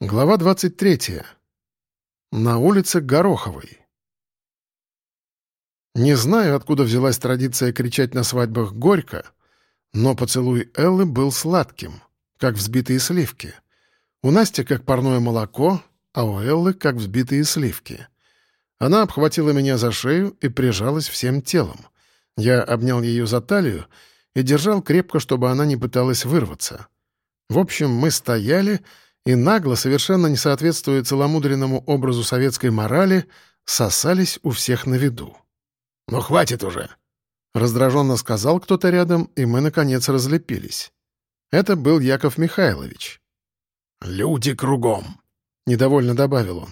Глава 23. На улице Гороховой. Не знаю, откуда взялась традиция кричать на свадьбах горько, но поцелуй Эллы был сладким, как взбитые сливки. У Насти как парное молоко, а у Эллы как взбитые сливки. Она обхватила меня за шею и прижалась всем телом. Я обнял ее за талию и держал крепко, чтобы она не пыталась вырваться. В общем, мы стояли и нагло, совершенно не соответствуя целомудренному образу советской морали, сосались у всех на виду. «Ну, хватит уже!» — раздраженно сказал кто-то рядом, и мы, наконец, разлепились. Это был Яков Михайлович. «Люди кругом!» — недовольно добавил он.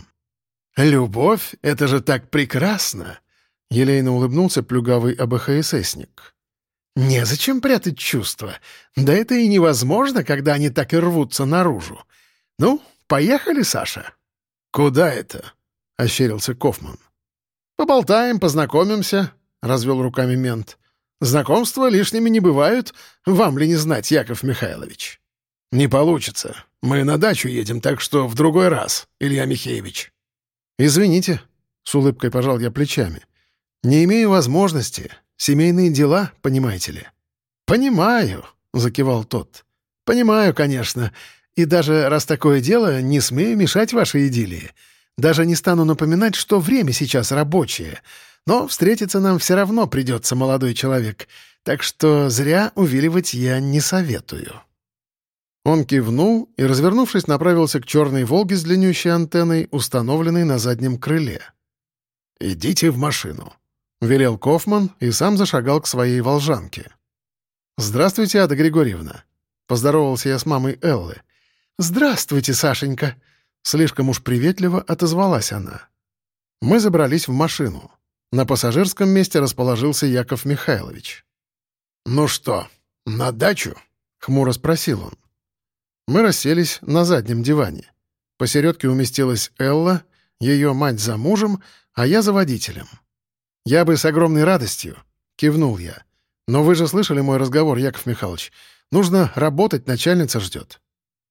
«Любовь — это же так прекрасно!» — елейно улыбнулся плюгавый АБХССник. «Незачем прятать чувства. Да это и невозможно, когда они так и рвутся наружу. «Ну, поехали, Саша?» «Куда это?» — ощерился Кофман. «Поболтаем, познакомимся», — развел руками мент. «Знакомства лишними не бывают. Вам ли не знать, Яков Михайлович?» «Не получится. Мы на дачу едем, так что в другой раз, Илья Михеевич». «Извините», — с улыбкой пожал я плечами. «Не имею возможности. Семейные дела, понимаете ли». «Понимаю», — закивал тот. «Понимаю, конечно. И даже раз такое дело, не смею мешать вашей идиллии. Даже не стану напоминать, что время сейчас рабочее. Но встретиться нам все равно придется, молодой человек. Так что зря увиливать я не советую». Он кивнул и, развернувшись, направился к черной «Волге» с длиннющей антенной, установленной на заднем крыле. «Идите в машину», — велел Кофман и сам зашагал к своей волжанке. «Здравствуйте, Ада Григорьевна», — поздоровался я с мамой Эллы. «Здравствуйте, Сашенька!» Слишком уж приветливо отозвалась она. Мы забрались в машину. На пассажирском месте расположился Яков Михайлович. «Ну что, на дачу?» — хмуро спросил он. Мы расселись на заднем диване. Посередке уместилась Элла, ее мать за мужем, а я за водителем. «Я бы с огромной радостью», — кивнул я. «Но вы же слышали мой разговор, Яков Михайлович. Нужно работать, начальница ждет».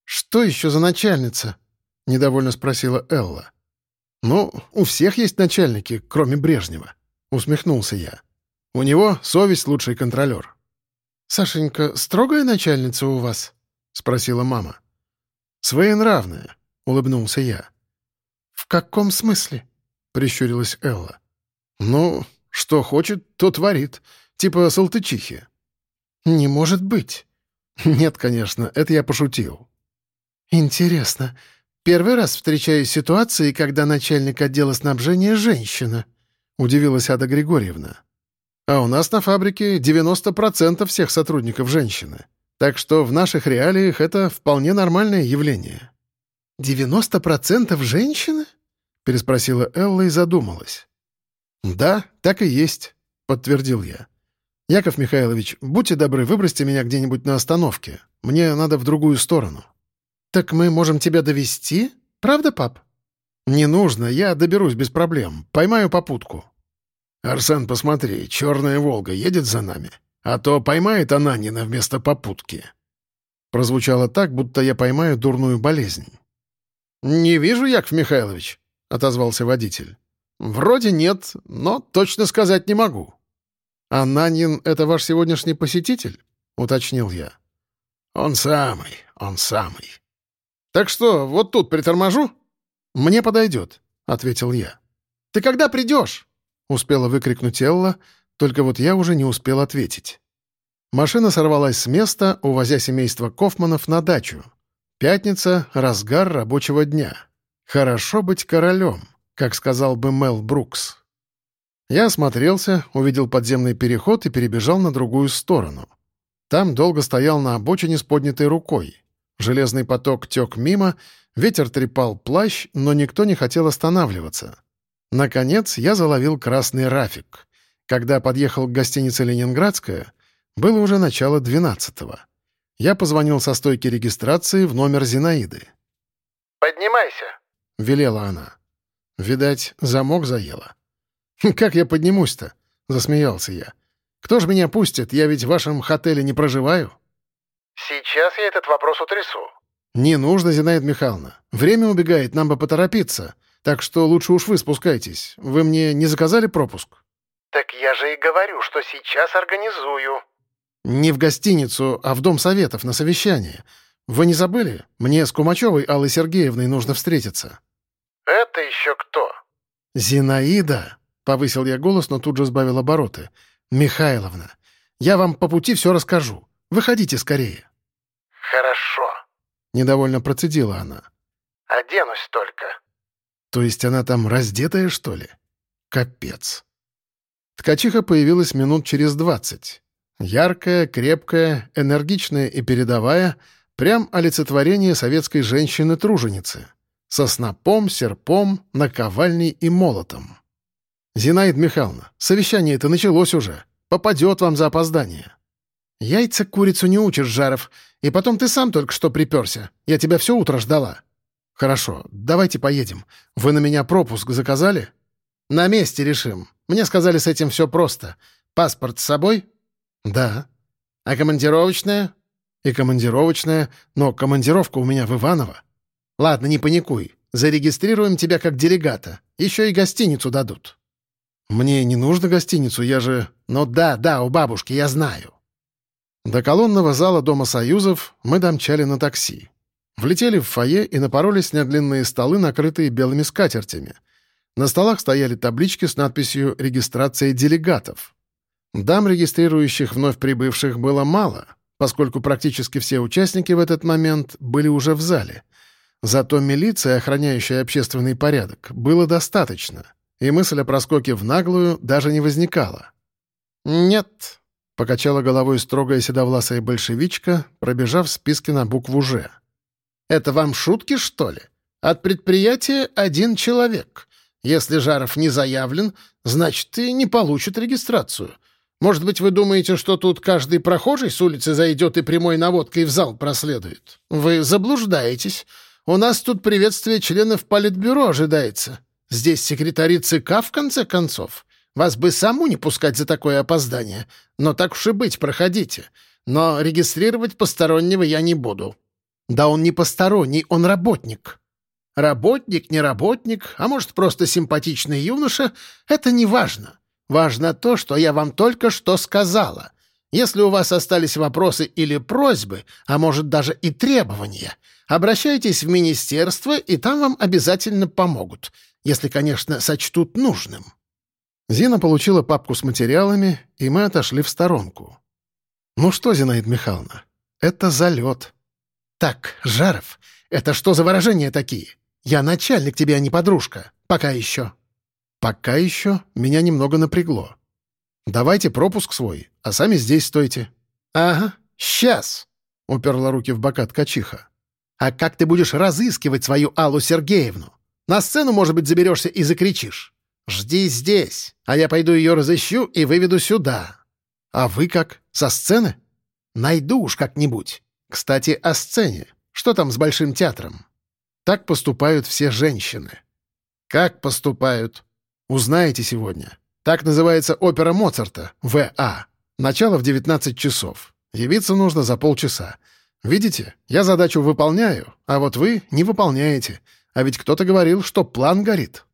«Что еще за начальница?» — недовольно спросила Элла. «Ну, у всех есть начальники, кроме Брежнева», — усмехнулся я. «У него совесть лучший контролер». «Сашенька, строгая начальница у вас?» — спросила мама. «Своенравная», — улыбнулся я. «В каком смысле?» — прищурилась Элла. «Ну, что хочет, то творит. Типа салтычихи». «Не может быть». «Нет, конечно, это я пошутил». «Интересно. Первый раз встречаюсь с ситуацией, когда начальник отдела снабжения — женщина», — удивилась Ада Григорьевна. «А у нас на фабрике 90% всех сотрудников женщины. Так что в наших реалиях это вполне нормальное явление». «Девяносто процентов женщины?» — переспросила Элла и задумалась. «Да, так и есть», — подтвердил я. «Яков Михайлович, будьте добры, выбросьте меня где-нибудь на остановке. Мне надо в другую сторону». «Так мы можем тебя довести, Правда, пап?» «Не нужно, я доберусь без проблем. Поймаю попутку». «Арсен, посмотри, черная «Волга» едет за нами. А то поймает Ананина вместо попутки». Прозвучало так, будто я поймаю дурную болезнь. «Не вижу, Яков Михайлович», — отозвался водитель. «Вроде нет, но точно сказать не могу». «Ананин — это ваш сегодняшний посетитель?» — уточнил я. «Он самый, он самый», «Так что, вот тут приторможу?» «Мне подойдет», — ответил я. «Ты когда придешь?» — успела выкрикнуть Элла, только вот я уже не успел ответить. Машина сорвалась с места, увозя семейство Кофманов на дачу. Пятница — разгар рабочего дня. «Хорошо быть королем», как сказал бы Мел Брукс. Я осмотрелся, увидел подземный переход и перебежал на другую сторону. Там долго стоял на обочине с поднятой рукой. Железный поток тек мимо, ветер трепал плащ, но никто не хотел останавливаться. Наконец я заловил красный рафик. Когда подъехал к гостинице «Ленинградская», было уже начало двенадцатого. Я позвонил со стойки регистрации в номер Зинаиды. «Поднимайся», — велела она. Видать, замок заело. «Как я поднимусь-то?» — засмеялся я. «Кто ж меня пустит? Я ведь в вашем хотеле не проживаю». «Сейчас я этот вопрос утрясу», «Не нужно, Зинаида Михайловна. Время убегает, нам бы поторопиться. Так что лучше уж вы спускайтесь. Вы мне не заказали пропуск?» «Так я же и говорю, что сейчас организую». «Не в гостиницу, а в Дом Советов, на совещание. Вы не забыли? Мне с Кумачевой Аллой Сергеевной нужно встретиться». «Это еще кто?» «Зинаида», — повысил я голос, но тут же сбавил обороты. «Михайловна, я вам по пути все расскажу. Выходите скорее». «Хорошо», — недовольно процедила она. «Оденусь только». «То есть она там раздетая, что ли? Капец». Ткачиха появилась минут через двадцать. Яркая, крепкая, энергичная и передовая — прям олицетворение советской женщины-труженицы. Со снопом, серпом, наковальней и молотом. «Зинаида Михайловна, совещание-то началось уже. Попадет вам за опоздание». «Яйца курицу не учишь, Жаров. И потом ты сам только что приперся. Я тебя все утро ждала». «Хорошо, давайте поедем. Вы на меня пропуск заказали?» «На месте решим. Мне сказали, с этим все просто. Паспорт с собой?» «Да». «А командировочная?» «И командировочная, но командировка у меня в Иваново». «Ладно, не паникуй. Зарегистрируем тебя как делегата. Еще и гостиницу дадут». «Мне не нужно гостиницу, я же...» «Ну да, да, у бабушки, я знаю». До колонного зала Дома Союзов мы домчали на такси. Влетели в фойе и напоролись на длинные столы, накрытые белыми скатертями. На столах стояли таблички с надписью «Регистрация делегатов». Дам, регистрирующих вновь прибывших, было мало, поскольку практически все участники в этот момент были уже в зале. Зато милиция, охраняющая общественный порядок, было достаточно, и мысль о проскоке в наглую даже не возникала. «Нет», — покачала головой строгая седовласая большевичка, пробежав списки на букву «Ж». «Это вам шутки, что ли? От предприятия один человек. Если Жаров не заявлен, значит, и не получит регистрацию. Может быть, вы думаете, что тут каждый прохожий с улицы зайдет и прямой наводкой в зал проследует? Вы заблуждаетесь. У нас тут приветствие членов Политбюро ожидается. Здесь секретари ЦК, в конце концов. Вас бы саму не пускать за такое опоздание. Но так уж и быть, проходите. Но регистрировать постороннего я не буду. Да он не посторонний, он работник. Работник, не работник, а может, просто симпатичный юноша — это не важно. Важно то, что я вам только что сказала. Если у вас остались вопросы или просьбы, а может даже и требования, обращайтесь в министерство, и там вам обязательно помогут, если, конечно, сочтут нужным». Зина получила папку с материалами, и мы отошли в сторонку. «Ну что, Зинаида Михайловна, это залет». «Так, Жаров, это что за выражения такие? Я начальник тебе, а не подружка. Пока еще». Пока еще меня немного напрягло. Давайте пропуск свой, а сами здесь стойте. Ага, сейчас, уперла руки в бока ткачиха. А как ты будешь разыскивать свою Аллу Сергеевну? На сцену, может быть, заберешься и закричишь. Жди здесь, а я пойду ее разыщу и выведу сюда. А вы как, со сцены? Найду уж как-нибудь. Кстати, о сцене. Что там с Большим театром? Так поступают все женщины. Как поступают? Узнаете сегодня. Так называется опера Моцарта, В.А. Начало в 19 часов. Явиться нужно за полчаса. Видите, я задачу выполняю, а вот вы не выполняете. А ведь кто-то говорил, что план горит.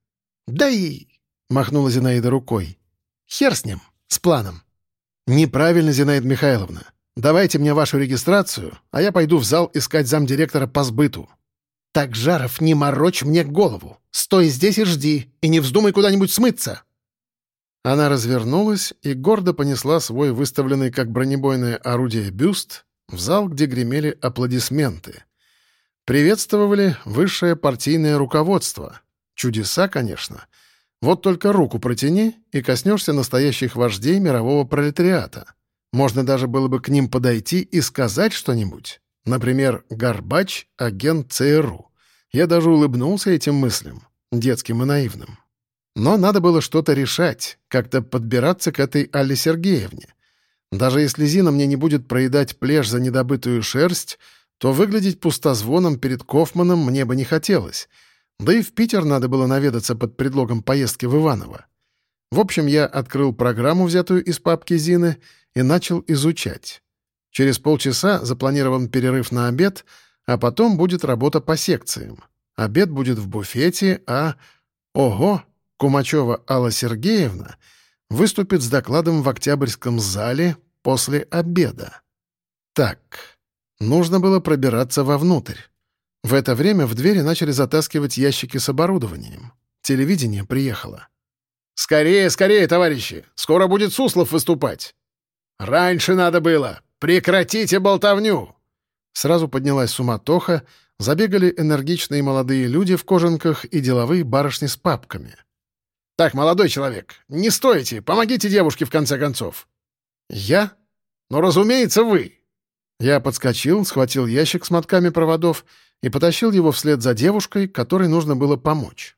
«Да и...» — махнула Зинаида рукой. «Хер с ним, с планом». «Неправильно, Зинаида Михайловна. Давайте мне вашу регистрацию, а я пойду в зал искать замдиректора по сбыту». «Так, Жаров, не морочь мне голову. Стой здесь и жди, и не вздумай куда-нибудь смыться!» Она развернулась и гордо понесла свой выставленный как бронебойное орудие бюст в зал, где гремели аплодисменты. Приветствовали высшее партийное руководство. Чудеса, конечно. Вот только руку протяни и коснешься настоящих вождей мирового пролетариата. Можно даже было бы к ним подойти и сказать что-нибудь. Например, Горбач — агент ЦРУ. Я даже улыбнулся этим мыслям, детским и наивным. Но надо было что-то решать, как-то подбираться к этой Алле Сергеевне. Даже если Зина мне не будет проедать плешь за недобытую шерсть, то выглядеть пустозвоном перед Кофманом мне бы не хотелось. Да и в Питер надо было наведаться под предлогом поездки в Иваново. В общем, я открыл программу, взятую из папки Зины, и начал изучать. Через полчаса запланирован перерыв на обед, а потом будет работа по секциям. Обед будет в буфете, а... Ого! Кумачева Алла Сергеевна выступит с докладом в Октябрьском зале после обеда. Так, нужно было пробираться вовнутрь. В это время в двери начали затаскивать ящики с оборудованием. Телевидение приехало. «Скорее, скорее, товарищи! Скоро будет Суслов выступать!» «Раньше надо было! Прекратите болтовню!» Сразу поднялась суматоха, забегали энергичные молодые люди в кожанках и деловые барышни с папками. «Так, молодой человек, не стойте! Помогите девушке, в конце концов!» «Я? Ну, разумеется, вы!» Я подскочил, схватил ящик с мотками проводов и потащил его вслед за девушкой, которой нужно было помочь.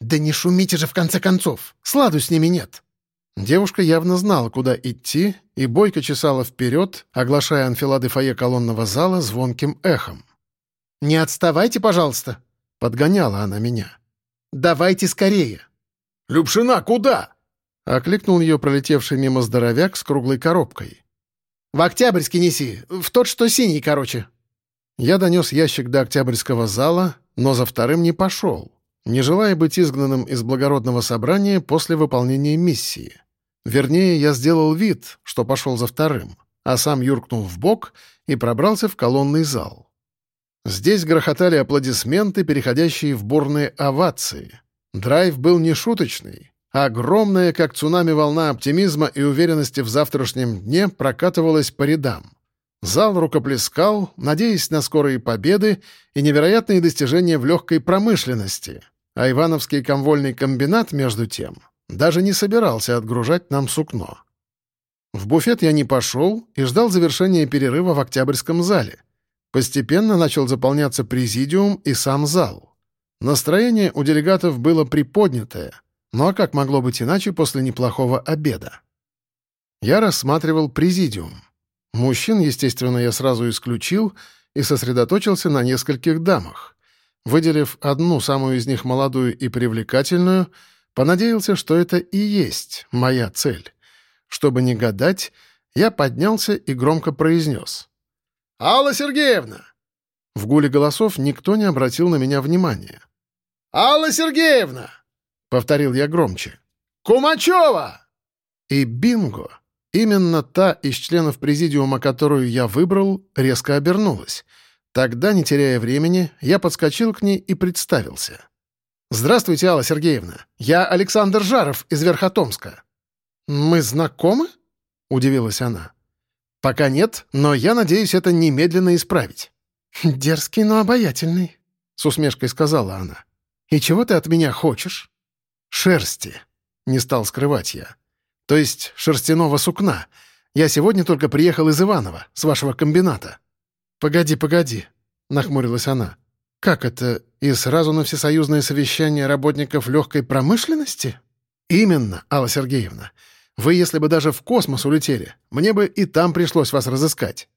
«Да не шумите же, в конце концов! Сладу с ними нет!» Девушка явно знала, куда идти, и бойко чесала вперед, оглашая анфилады фойе колонного зала звонким эхом. «Не отставайте, пожалуйста!» — подгоняла она меня. «Давайте скорее!» «Любшина, куда?» — окликнул ее пролетевший мимо здоровяк с круглой коробкой. «В Октябрьский неси, в тот, что синий, короче». Я донес ящик до Октябрьского зала, но за вторым не пошел не желая быть изгнанным из благородного собрания после выполнения миссии. Вернее, я сделал вид, что пошел за вторым, а сам юркнул в бок и пробрался в колонный зал. Здесь грохотали аплодисменты, переходящие в бурные овации. Драйв был нешуточный, огромная, как цунами волна оптимизма и уверенности в завтрашнем дне прокатывалась по рядам. Зал рукоплескал, надеясь на скорые победы и невероятные достижения в легкой промышленности — а Ивановский комвольный комбинат, между тем, даже не собирался отгружать нам сукно. В буфет я не пошел и ждал завершения перерыва в Октябрьском зале. Постепенно начал заполняться президиум и сам зал. Настроение у делегатов было приподнятое, ну а как могло быть иначе после неплохого обеда? Я рассматривал президиум. Мужчин, естественно, я сразу исключил и сосредоточился на нескольких дамах. Выделив одну, самую из них молодую и привлекательную, понадеялся, что это и есть моя цель. Чтобы не гадать, я поднялся и громко произнес. «Алла Сергеевна!» В гуле голосов никто не обратил на меня внимания. «Алла Сергеевна!» — повторил я громче. «Кумачева!» И бинго! Именно та из членов президиума, которую я выбрал, резко обернулась — Тогда, не теряя времени, я подскочил к ней и представился. «Здравствуйте, Алла Сергеевна. Я Александр Жаров из Верхотомска». «Мы знакомы?» — удивилась она. «Пока нет, но я надеюсь это немедленно исправить». «Дерзкий, но обаятельный», — с усмешкой сказала она. «И чего ты от меня хочешь?» «Шерсти», — не стал скрывать я. «То есть шерстяного сукна. Я сегодня только приехал из Иванова, с вашего комбината». «Погоди, погоди», — нахмурилась она. «Как это? И сразу на всесоюзное совещание работников легкой промышленности?» «Именно, Алла Сергеевна. Вы, если бы даже в космос улетели, мне бы и там пришлось вас разыскать».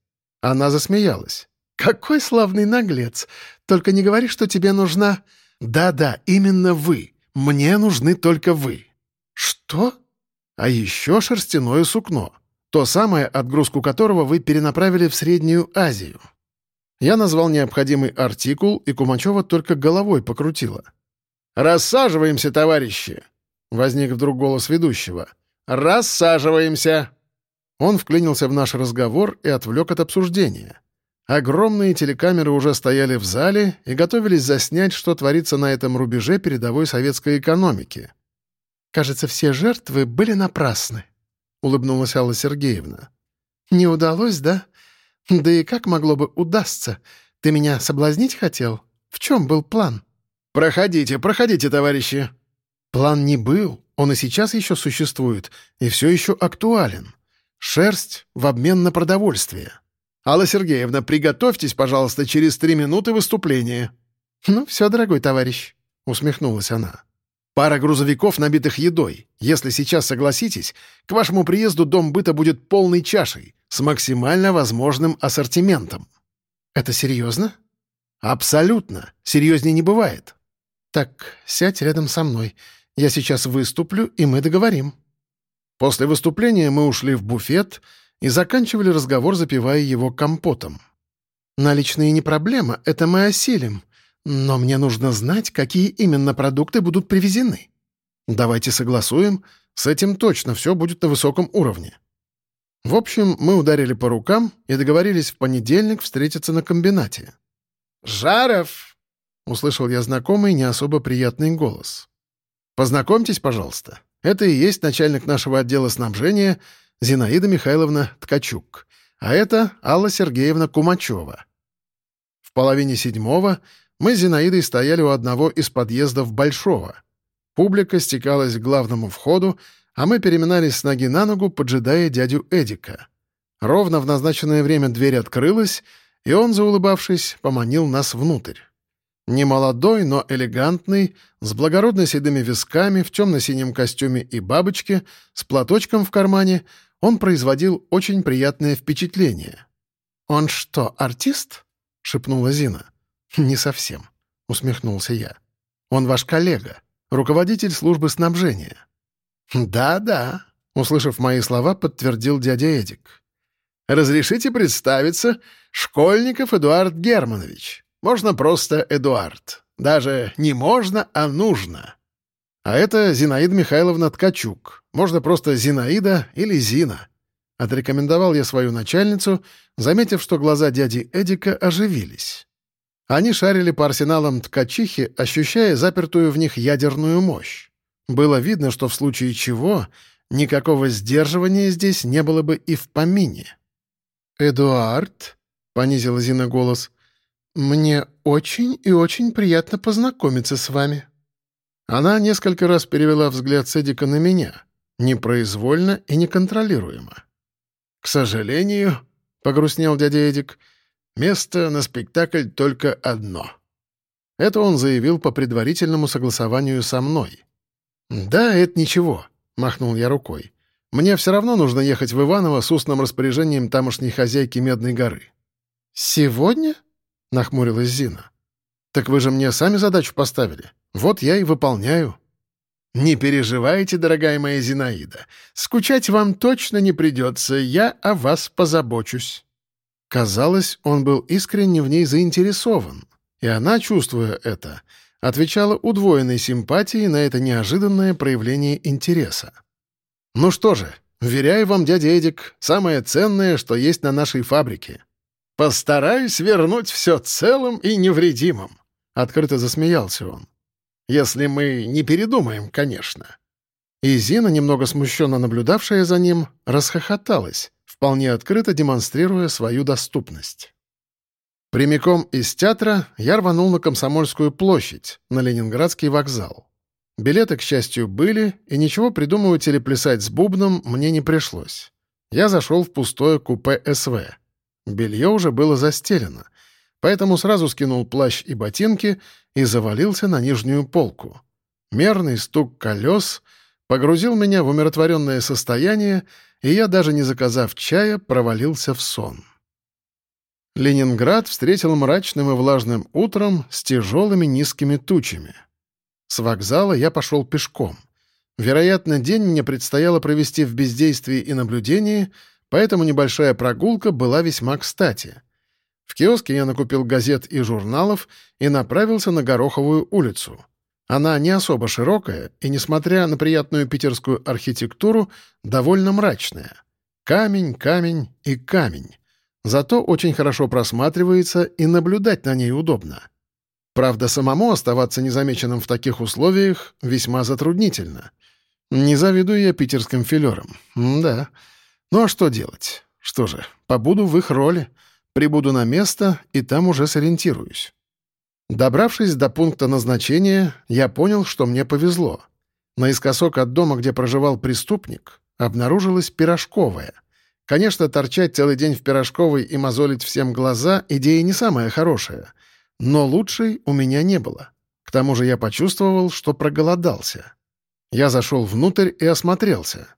Она засмеялась. «Какой славный наглец! Только не говори, что тебе нужна...» «Да-да, именно вы. Мне нужны только вы». «Что?» «А еще шерстяное сукно. То самое, отгрузку которого вы перенаправили в Среднюю Азию. Я назвал необходимый артикул, и Кумачева только головой покрутила. «Рассаживаемся, товарищи!» — возник вдруг голос ведущего. «Рассаживаемся!» Он вклинился в наш разговор и отвлек от обсуждения. Огромные телекамеры уже стояли в зале и готовились заснять, что творится на этом рубеже передовой советской экономики. «Кажется, все жертвы были напрасны», — улыбнулась Алла Сергеевна. «Не удалось, да? Да и как могло бы удастся? Ты меня соблазнить хотел? В чем был план?» «Проходите, проходите, товарищи!» План не был, он и сейчас еще существует, и все еще актуален. Шерсть в обмен на продовольствие. Алла Сергеевна, приготовьтесь, пожалуйста, через три минуты выступления. «Ну, все, дорогой товарищ», — усмехнулась она. Пара грузовиков, набитых едой. Если сейчас согласитесь, к вашему приезду дом быта будет полной чашей, с максимально возможным ассортиментом». «Это серьезно?» «Абсолютно. Серьезнее не бывает». «Так, сядь рядом со мной. Я сейчас выступлю, и мы договорим». После выступления мы ушли в буфет и заканчивали разговор, запивая его компотом. Наличные не проблема, это мы осилим. Но мне нужно знать, какие именно продукты будут привезены. Давайте согласуем. С этим точно все будет на высоком уровне. В общем, мы ударили по рукам и договорились в понедельник встретиться на комбинате. «Жаров!» — услышал я знакомый, не особо приятный голос. «Познакомьтесь, пожалуйста. Это и есть начальник нашего отдела снабжения Зинаида Михайловна Ткачук, а это Алла Сергеевна Кумачева». В половине седьмого мы с Зинаидой стояли у одного из подъездов Большого. Публика стекалась к главному входу, а мы переминались с ноги на ногу, поджидая дядю Эдика. Ровно в назначенное время дверь открылась, и он, заулыбавшись, поманил нас внутрь. Немолодой, но элегантный, с благородно седыми висками, в темно-синем костюме и бабочке, с платочком в кармане, он производил очень приятное впечатление. «Он что, артист?» — шепнула Зина. «Не совсем», — усмехнулся я. «Он ваш коллега, руководитель службы снабжения». «Да-да», — услышав мои слова, подтвердил дядя Эдик. «Разрешите представиться, Школьников Эдуард Германович. Можно просто Эдуард. Даже не можно, а нужно». «А это Зинаида Михайловна Ткачук. Можно просто Зинаида или Зина». Отрекомендовал я свою начальницу, заметив, что глаза дяди Эдика оживились. Они шарили по арсеналам ткачихи, ощущая запертую в них ядерную мощь. Было видно, что в случае чего никакого сдерживания здесь не было бы и в помине. «Эдуард», — понизила Зина голос, — «мне очень и очень приятно познакомиться с вами». Она несколько раз перевела взгляд Седика на меня, непроизвольно и неконтролируемо. «К сожалению», — погрустнел дядя Эдик, — «место на спектакль только одно». Это он заявил по предварительному согласованию со мной. «Да, это ничего», — махнул я рукой. «Мне все равно нужно ехать в Иваново с устным распоряжением тамошней хозяйки Медной горы». «Сегодня?» — нахмурилась Зина. «Так вы же мне сами задачу поставили. Вот я и выполняю». «Не переживайте, дорогая моя Зинаида. Скучать вам точно не придется. Я о вас позабочусь». Казалось, он был искренне в ней заинтересован. И она, чувствуя это, отвечала удвоенной симпатией на это неожиданное проявление интереса. «Ну что же, веряю вам, дядя Эдик, самое ценное, что есть на нашей фабрике». «Постараюсь вернуть все целым и невредимым», — открыто засмеялся он. «Если мы не передумаем, конечно». И Зина, немного смущенно наблюдавшая за ним, расхохоталась, вполне открыто демонстрируя свою доступность. Прямиком из театра я рванул на Комсомольскую площадь, на Ленинградский вокзал. Билеты, к счастью, были, и ничего придумывать или плясать с бубном мне не пришлось. Я зашел в пустое купе СВ. Белье уже было застелено, поэтому сразу скинул плащ и ботинки и завалился на нижнюю полку. Мерный стук колес погрузил меня в умиротворенное состояние, и я, даже не заказав чая, провалился в сон. Ленинград встретил мрачным и влажным утром с тяжелыми низкими тучами. С вокзала я пошел пешком. Вероятно, день мне предстояло провести в бездействии и наблюдении, поэтому небольшая прогулка была весьма кстати. В киоске я накупил газет и журналов и направился на Гороховую улицу. Она не особо широкая и, несмотря на приятную питерскую архитектуру, довольно мрачная. Камень, камень и камень. Зато очень хорошо просматривается и наблюдать на ней удобно. Правда, самому оставаться незамеченным в таких условиях весьма затруднительно. Не завидую я питерским филерам. да. Ну а что делать? Что же, побуду в их роли. Прибуду на место и там уже сориентируюсь. Добравшись до пункта назначения, я понял, что мне повезло. Наискосок от дома, где проживал преступник, обнаружилась пирожковая — Конечно, торчать целый день в пирожковой и мозолить всем глаза — идея не самая хорошая. Но лучшей у меня не было. К тому же я почувствовал, что проголодался. Я зашел внутрь и осмотрелся.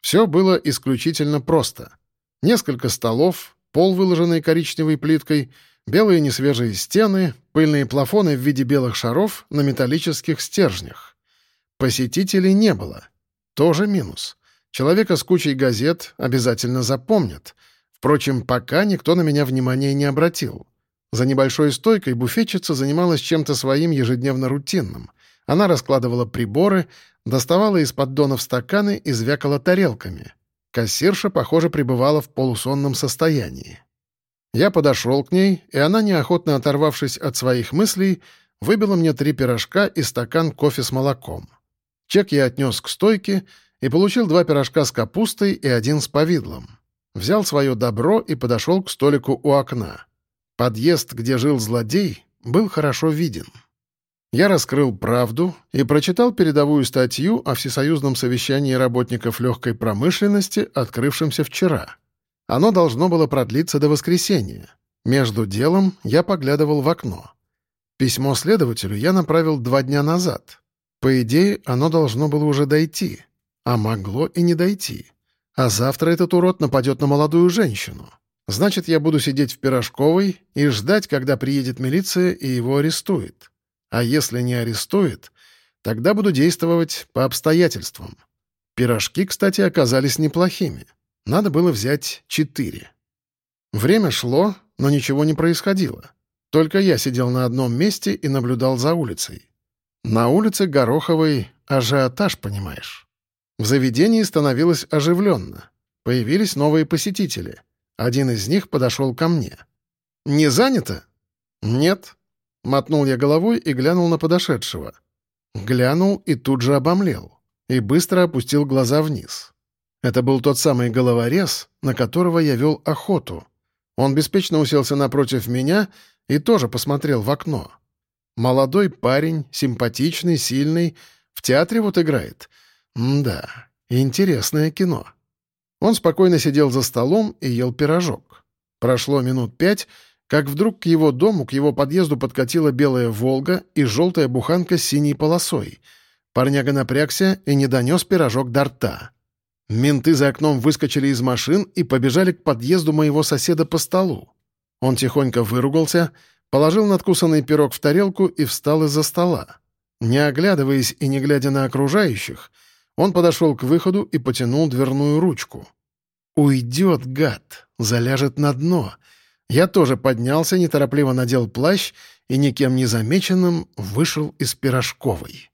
Все было исключительно просто. Несколько столов, пол, выложенный коричневой плиткой, белые несвежие стены, пыльные плафоны в виде белых шаров на металлических стержнях. Посетителей не было. Тоже минус. Человека с кучей газет обязательно запомнят. Впрочем, пока никто на меня внимания не обратил. За небольшой стойкой буфетчица занималась чем-то своим ежедневно рутинным. Она раскладывала приборы, доставала из поддонов стаканы и звякала тарелками. Кассирша, похоже, пребывала в полусонном состоянии. Я подошел к ней, и она, неохотно оторвавшись от своих мыслей, выбила мне три пирожка и стакан кофе с молоком. Чек я отнес к стойке и получил два пирожка с капустой и один с повидлом. Взял свое добро и подошел к столику у окна. Подъезд, где жил злодей, был хорошо виден. Я раскрыл правду и прочитал передовую статью о Всесоюзном совещании работников легкой промышленности, открывшемся вчера. Оно должно было продлиться до воскресенья. Между делом я поглядывал в окно. Письмо следователю я направил два дня назад. По идее, оно должно было уже дойти. А могло и не дойти. А завтра этот урод нападет на молодую женщину. Значит, я буду сидеть в пирожковой и ждать, когда приедет милиция и его арестует. А если не арестует, тогда буду действовать по обстоятельствам. Пирожки, кстати, оказались неплохими. Надо было взять четыре. Время шло, но ничего не происходило. Только я сидел на одном месте и наблюдал за улицей. На улице Гороховой ажиотаж, понимаешь. В заведении становилось оживленно. Появились новые посетители. Один из них подошел ко мне. «Не занято?» «Нет», Мотнул я головой и глянул на подошедшего. Глянул и тут же обомлел. И быстро опустил глаза вниз. Это был тот самый головорез, на которого я вел охоту. Он беспечно уселся напротив меня и тоже посмотрел в окно. Молодой парень, симпатичный, сильный, в театре вот играет. Да, интересное кино. Он спокойно сидел за столом и ел пирожок. Прошло минут пять, как вдруг к его дому, к его подъезду подкатила белая «Волга» и желтая буханка с синей полосой. Парняга напрягся и не донес пирожок до рта. Менты за окном выскочили из машин и побежали к подъезду моего соседа по столу. Он тихонько выругался, положил надкусанный пирог в тарелку и встал из-за стола. Не оглядываясь и не глядя на окружающих, он подошел к выходу и потянул дверную ручку. «Уйдет, гад, заляжет на дно», я тоже поднялся, неторопливо надел плащ и никем не замеченным вышел из пирожковой.